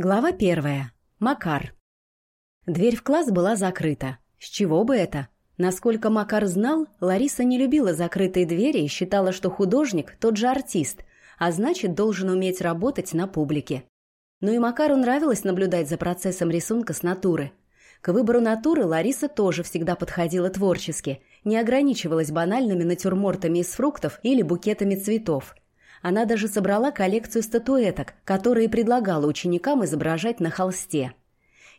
Глава первая. Макар. Дверь в класс была закрыта. С чего бы это? Насколько Макар знал, Лариса не любила закрытые двери и считала, что художник – тот же артист, а значит, должен уметь работать на публике. Но и Макару нравилось наблюдать за процессом рисунка с натуры. К выбору натуры Лариса тоже всегда подходила творчески, не ограничивалась банальными натюрмортами из фруктов или букетами цветов – она даже собрала коллекцию статуэток, которые предлагала ученикам изображать на холсте.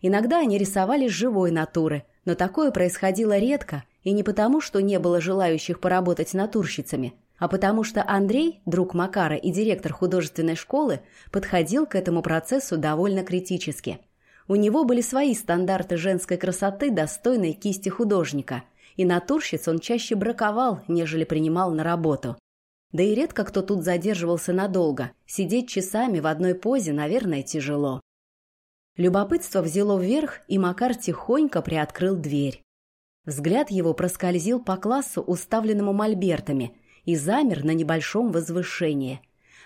Иногда они рисовали с живой натуры, но такое происходило редко, и не потому, что не было желающих поработать натурщицами, а потому что Андрей, друг Макара и директор художественной школы, подходил к этому процессу довольно критически. У него были свои стандарты женской красоты, достойной кисти художника, и натурщиц он чаще браковал, нежели принимал на работу. Да и редко кто тут задерживался надолго. Сидеть часами в одной позе, наверное, тяжело. Любопытство взяло вверх, и Макар тихонько приоткрыл дверь. Взгляд его проскользил по классу, уставленному мольбертами, и замер на небольшом возвышении.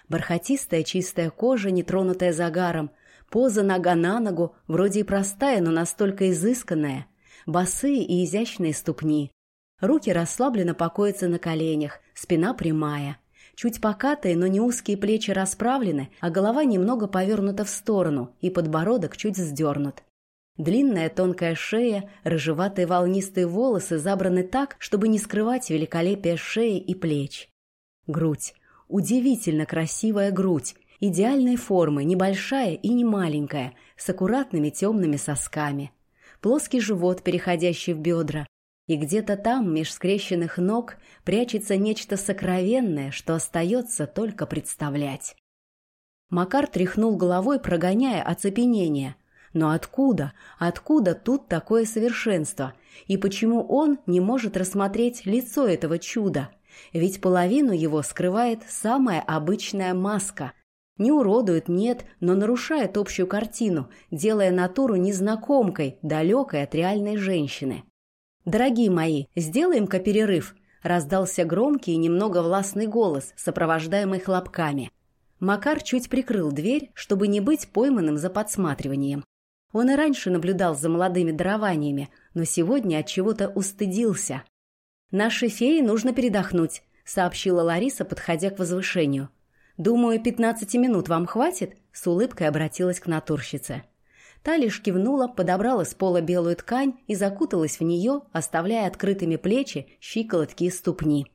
Бархатистая чистая кожа, нетронутая загаром, поза нога на ногу, вроде и простая, но настолько изысканная, босые и изящные ступни, Руки расслабленно покоятся на коленях, спина прямая. Чуть покатые, но не узкие плечи расправлены, а голова немного повернута в сторону, и подбородок чуть вздернут. Длинная тонкая шея, рыжеватые волнистые волосы забраны так, чтобы не скрывать великолепие шеи и плеч. Грудь. Удивительно красивая грудь. Идеальной формы, небольшая и не маленькая, с аккуратными темными сосками. Плоский живот, переходящий в бедра, и где-то там, меж скрещенных ног, прячется нечто сокровенное, что остается только представлять. Макар тряхнул головой, прогоняя оцепенение. Но откуда, откуда тут такое совершенство? И почему он не может рассмотреть лицо этого чуда? Ведь половину его скрывает самая обычная маска. Не уродует, нет, но нарушает общую картину, делая натуру незнакомкой, далекой от реальной женщины. «Дорогие мои, сделаем-ка перерыв», – раздался громкий и немного властный голос, сопровождаемый хлопками. Макар чуть прикрыл дверь, чтобы не быть пойманным за подсматриванием. Он и раньше наблюдал за молодыми дарованиями, но сегодня от чего-то устыдился. «Нашей фее нужно передохнуть», – сообщила Лариса, подходя к возвышению. «Думаю, пятнадцати минут вам хватит?» – с улыбкой обратилась к натурщице. Та лишь кивнула, подобрала с пола белую ткань и закуталась в нее, оставляя открытыми плечи, щиколотки и ступни.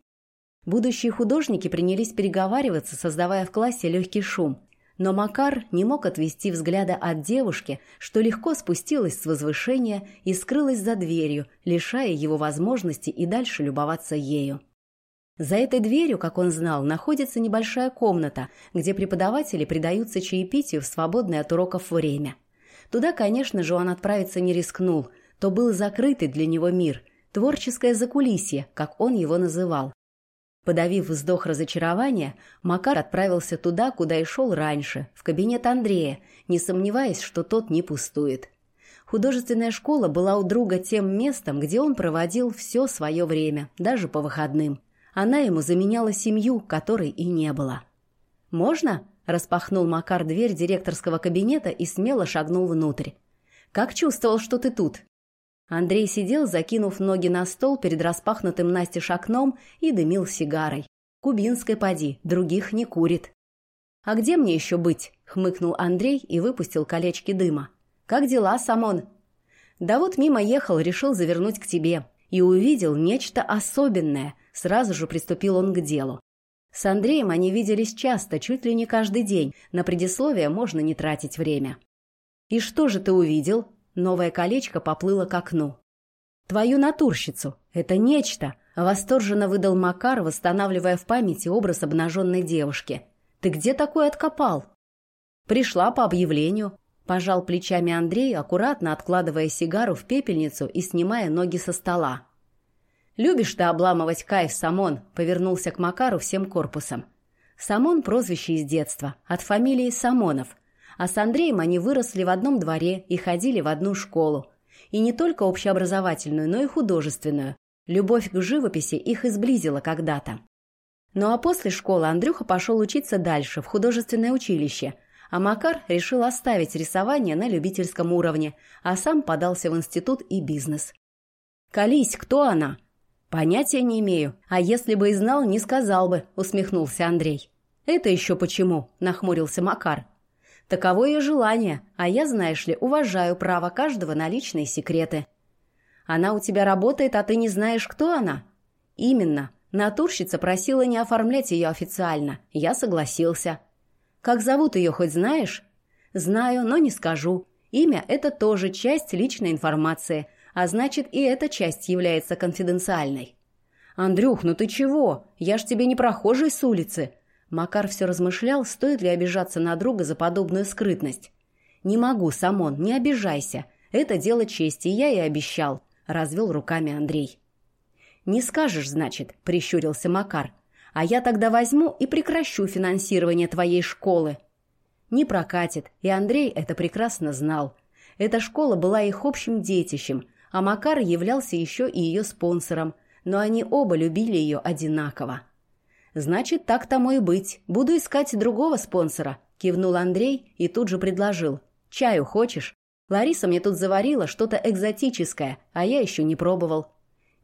Будущие художники принялись переговариваться, создавая в классе легкий шум. Но Макар не мог отвести взгляда от девушки, что легко спустилась с возвышения и скрылась за дверью, лишая его возможности и дальше любоваться ею. За этой дверью, как он знал, находится небольшая комната, где преподаватели предаются чаепитию в свободное от уроков время – Туда, конечно же, он отправиться не рискнул. То был закрытый для него мир, творческое закулисье, как он его называл. Подавив вздох разочарования, Макар отправился туда, куда и шел раньше, в кабинет Андрея, не сомневаясь, что тот не пустует. Художественная школа была у друга тем местом, где он проводил все свое время, даже по выходным. Она ему заменяла семью, которой и не было. «Можно?» Распахнул Макар дверь директорского кабинета и смело шагнул внутрь. «Как чувствовал, что ты тут?» Андрей сидел, закинув ноги на стол перед распахнутым настежь окном и дымил сигарой. «Кубинской поди, других не курит». «А где мне еще быть?» — хмыкнул Андрей и выпустил колечки дыма. «Как дела, Самон?» «Да вот мимо ехал, решил завернуть к тебе. И увидел нечто особенное. Сразу же приступил он к делу. С Андреем они виделись часто, чуть ли не каждый день. На предисловие можно не тратить время. «И что же ты увидел?» Новое колечко поплыло к окну. «Твою натурщицу! Это нечто!» Восторженно выдал Макар, восстанавливая в памяти образ обнаженной девушки. «Ты где такой откопал?» «Пришла по объявлению», – пожал плечами Андрей, аккуратно откладывая сигару в пепельницу и снимая ноги со стола. «Любишь ты обламывать кайф, Самон», — повернулся к Макару всем корпусом. Самон — прозвище из детства, от фамилии Самонов. А с Андреем они выросли в одном дворе и ходили в одну школу. И не только общеобразовательную, но и художественную. Любовь к живописи их изблизила когда-то. Ну а после школы Андрюха пошел учиться дальше, в художественное училище, А Макар решил оставить рисование на любительском уровне, а сам подался в институт и бизнес. «Колись, кто она?» «Понятия не имею. А если бы и знал, не сказал бы», — усмехнулся Андрей. «Это еще почему?» — нахмурился Макар. «Таково ее желание, а я, знаешь ли, уважаю право каждого на личные секреты». «Она у тебя работает, а ты не знаешь, кто она?» «Именно. Натурщица просила не оформлять ее официально. Я согласился». «Как зовут ее, хоть знаешь?» «Знаю, но не скажу. Имя – это тоже часть личной информации, а значит, и эта часть является конфиденциальной». «Андрюх, ну ты чего? Я ж тебе не прохожий с улицы». Макар все размышлял, стоит ли обижаться на друга за подобную скрытность. «Не могу, Самон, не обижайся. Это дело чести, я и обещал», – развел руками Андрей. «Не скажешь, значит», – прищурился Макар. «А я тогда возьму и прекращу финансирование твоей школы». Не прокатит, и Андрей это прекрасно знал. Эта школа была их общим детищем, а Макар являлся еще и ее спонсором, но они оба любили ее одинаково. «Значит, так тому и быть. Буду искать другого спонсора», – кивнул Андрей и тут же предложил. «Чаю хочешь? Лариса мне тут заварила что-то экзотическое, а я еще не пробовал».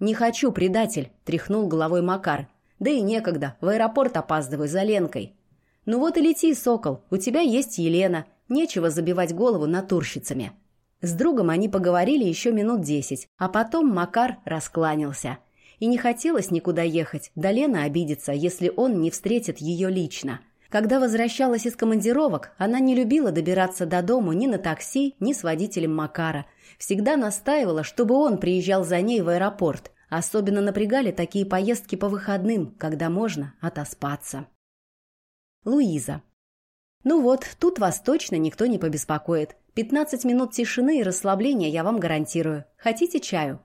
«Не хочу, предатель», – тряхнул головой Макар. «Да и некогда, в аэропорт опаздываю за Ленкой». «Ну вот и лети, сокол, у тебя есть Елена, нечего забивать голову натурщицами». С другом они поговорили еще минут десять, а потом Макар раскланялся. И не хотелось никуда ехать, да Лена обидится, если он не встретит ее лично. Когда возвращалась из командировок, она не любила добираться до дому ни на такси, ни с водителем Макара. Всегда настаивала, чтобы он приезжал за ней в аэропорт. Особенно напрягали такие поездки по выходным, когда можно отоспаться. Луиза. Ну вот, тут вас точно никто не побеспокоит. 15 минут тишины и расслабления я вам гарантирую. Хотите чаю?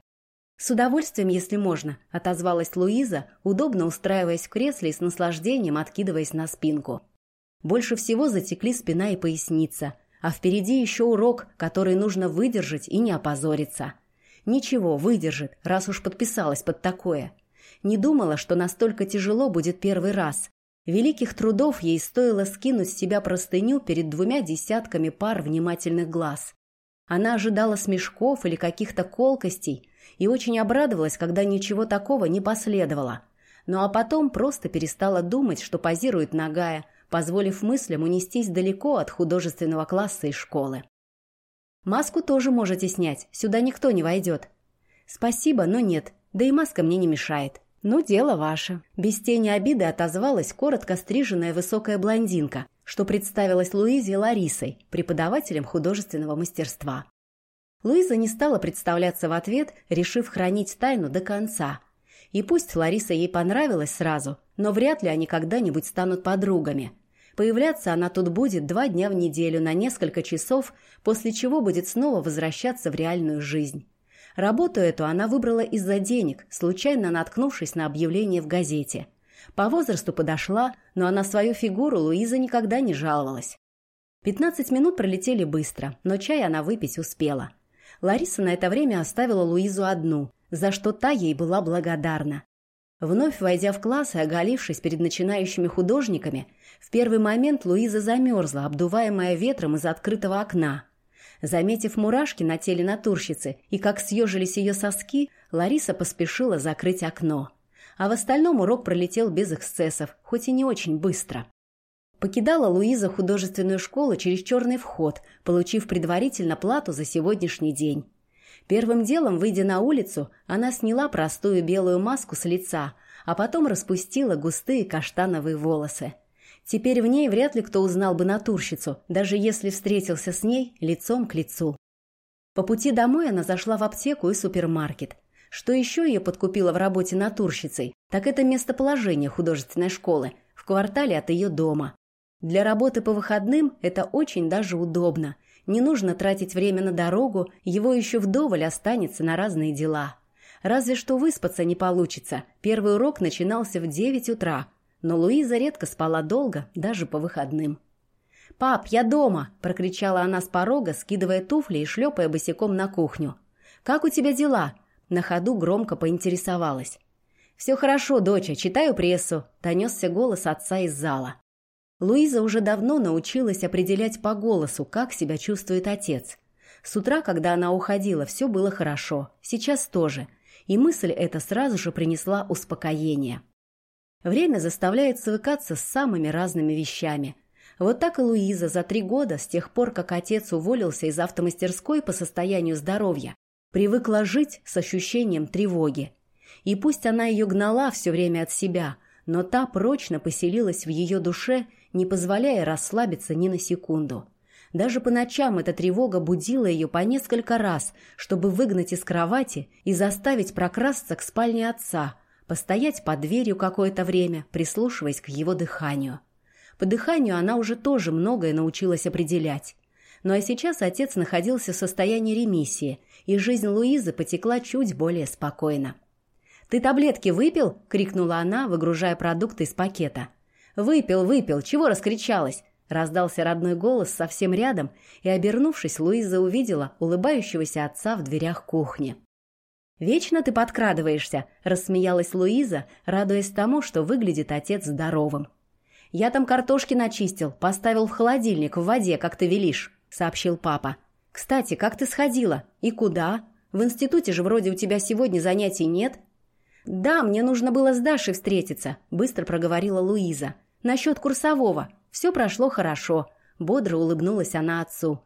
«С удовольствием, если можно», — отозвалась Луиза, удобно устраиваясь в кресле и с наслаждением откидываясь на спинку. Больше всего затекли спина и поясница, а впереди еще урок, который нужно выдержать и не опозориться. Ничего, выдержит, раз уж подписалась под такое. Не думала, что настолько тяжело будет первый раз. Великих трудов ей стоило скинуть с себя простыню перед двумя десятками пар внимательных глаз. Она ожидала смешков или каких-то колкостей, и очень обрадовалась, когда ничего такого не последовало. Ну а потом просто перестала думать, что позирует нагая, позволив мыслям унестись далеко от художественного класса и школы. «Маску тоже можете снять, сюда никто не войдет». «Спасибо, но нет, да и маска мне не мешает». «Ну, дело ваше». Без тени обиды отозвалась коротко стриженная высокая блондинка, что представилась Луизе Ларисой, преподавателем художественного мастерства. Луиза не стала представляться в ответ, решив хранить тайну до конца. И пусть Лариса ей понравилась сразу, но вряд ли они когда-нибудь станут подругами. Появляться она тут будет два дня в неделю на несколько часов, после чего будет снова возвращаться в реальную жизнь. Работу эту она выбрала из-за денег, случайно наткнувшись на объявление в газете. По возрасту подошла, но на свою фигуру Луиза никогда не жаловалась. Пятнадцать минут пролетели быстро, но чай она выпить успела – Лариса на это время оставила Луизу одну, за что та ей была благодарна. Вновь войдя в класс и оголившись перед начинающими художниками, в первый момент Луиза замерзла, обдуваемая ветром из открытого окна. Заметив мурашки на теле натурщицы и как съежились ее соски, Лариса поспешила закрыть окно. А в остальном урок пролетел без эксцессов, хоть и не очень быстро. Покидала Луиза художественную школу через черный вход, получив предварительно плату за сегодняшний день. Первым делом, выйдя на улицу, она сняла простую белую маску с лица, а потом распустила густые каштановые волосы. Теперь в ней вряд ли кто узнал бы натурщицу, даже если встретился с ней лицом к лицу. По пути домой она зашла в аптеку и супермаркет. Что еще ее подкупило в работе натурщицей, так это местоположение художественной школы в квартале от ее дома. Для работы по выходным это очень даже удобно. Не нужно тратить время на дорогу, его еще вдоволь останется на разные дела. Разве что выспаться не получится. Первый урок начинался в 9 утра, но Луиза редко спала долго, даже по выходным. «Пап, я дома!» – прокричала она с порога, скидывая туфли и шлепая босиком на кухню. «Как у тебя дела?» – на ходу громко поинтересовалась. «Все хорошо, доча, читаю прессу», – донесся голос отца из зала. Луиза уже давно научилась определять по голосу, как себя чувствует отец. С утра, когда она уходила, все было хорошо, сейчас тоже, и мысль эта сразу же принесла успокоение. Время заставляет свыкаться с самыми разными вещами. Вот так и Луиза за три года, с тех пор, как отец уволился из автомастерской по состоянию здоровья, привыкла жить с ощущением тревоги. И пусть она ее гнала все время от себя, но та прочно поселилась в ее душе не позволяя расслабиться ни на секунду. Даже по ночам эта тревога будила ее по несколько раз, чтобы выгнать из кровати и заставить прокрасться к спальне отца, постоять под дверью какое-то время, прислушиваясь к его дыханию. По дыханию она уже тоже многое научилась определять. Ну а сейчас отец находился в состоянии ремиссии, и жизнь Луизы потекла чуть более спокойно. «Ты таблетки выпил?» — крикнула она, выгружая продукты из пакета. «Выпил, выпил! Чего раскричалась?» Раздался родной голос совсем рядом, и, обернувшись, Луиза увидела улыбающегося отца в дверях кухни. «Вечно ты подкрадываешься», — рассмеялась Луиза, радуясь тому, что выглядит отец здоровым. «Я там картошки начистил, поставил в холодильник в воде, как ты велишь», — сообщил папа. «Кстати, как ты сходила? И куда? В институте же вроде у тебя сегодня занятий нет?» «Да, мне нужно было с Дашей встретиться», — быстро проговорила Луиза. «Насчет курсового. Все прошло хорошо». Бодро улыбнулась она отцу.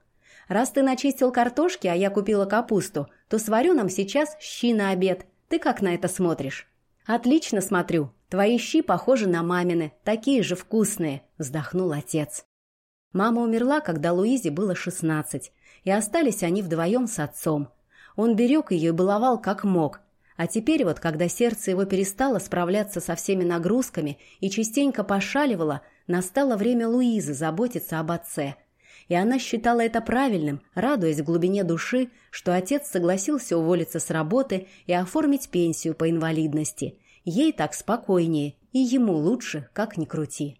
«Раз ты начистил картошки, а я купила капусту, то сварю нам сейчас щи на обед. Ты как на это смотришь?» «Отлично смотрю. Твои щи похожи на мамины, такие же вкусные», — вздохнул отец. Мама умерла, когда Луизе было шестнадцать, и остались они вдвоем с отцом. Он берег ее и баловал как мог, а теперь вот, когда сердце его перестало справляться со всеми нагрузками и частенько пошаливало, настало время Луизы заботиться об отце. И она считала это правильным, радуясь в глубине души, что отец согласился уволиться с работы и оформить пенсию по инвалидности. Ей так спокойнее, и ему лучше, как ни крути.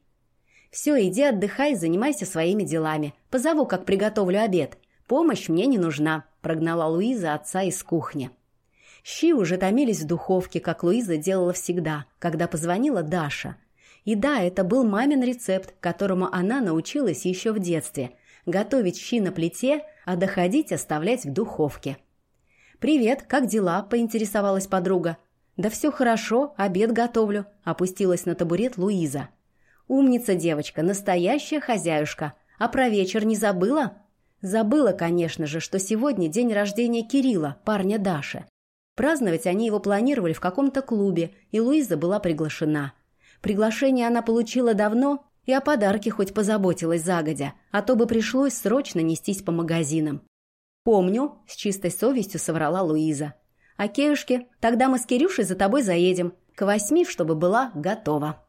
«Все, иди отдыхай, занимайся своими делами. Позову, как приготовлю обед. Помощь мне не нужна», – прогнала Луиза отца из кухни. Щи уже томились в духовке, как Луиза делала всегда, когда позвонила Даша. И да, это был мамин рецепт, которому она научилась еще в детстве. Готовить щи на плите, а доходить оставлять в духовке. «Привет, как дела?» – поинтересовалась подруга. «Да все хорошо, обед готовлю», – опустилась на табурет Луиза. «Умница девочка, настоящая хозяюшка. А про вечер не забыла?» Забыла, конечно же, что сегодня день рождения Кирилла, парня Даши. Праздновать они его планировали в каком-то клубе, и Луиза была приглашена. Приглашение она получила давно и о подарке хоть позаботилась загодя, а то бы пришлось срочно нестись по магазинам. «Помню», — с чистой совестью соврала Луиза. «А Кеюшке, тогда мы с Кирюшей за тобой заедем. К восьми, чтобы была готова».